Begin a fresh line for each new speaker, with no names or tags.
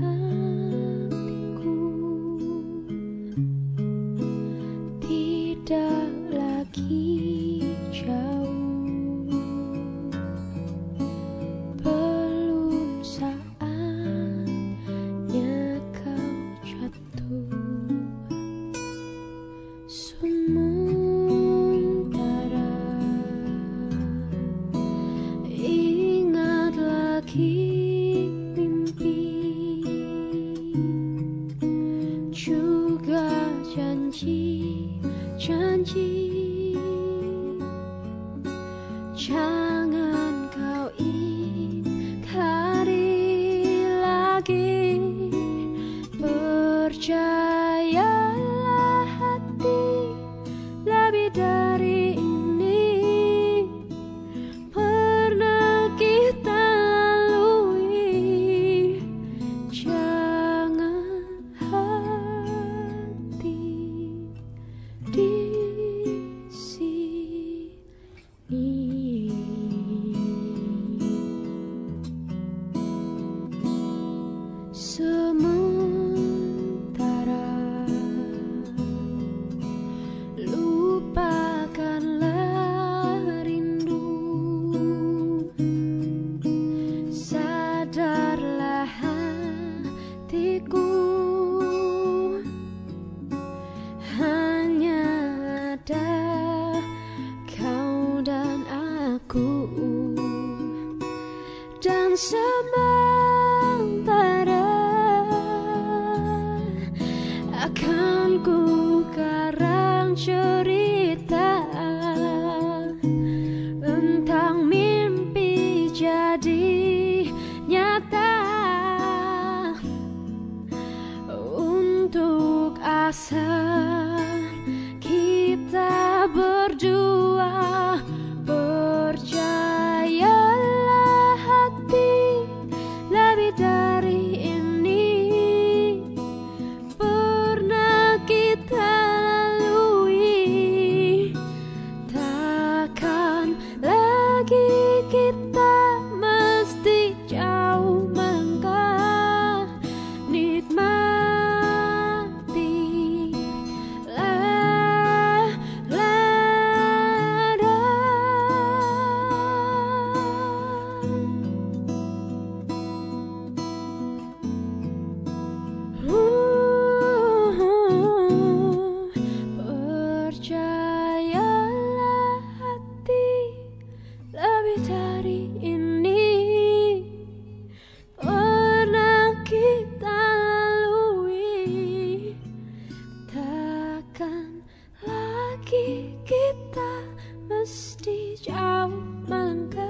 hatiku. Tidak lagi jauh. janji janji. Jangan kau ingkari lagi. Percaya aku dan sementara akan ku karang cerita tentang mimpi jadi nyata untuk asa kita berdua. kita mesti jauh melangkah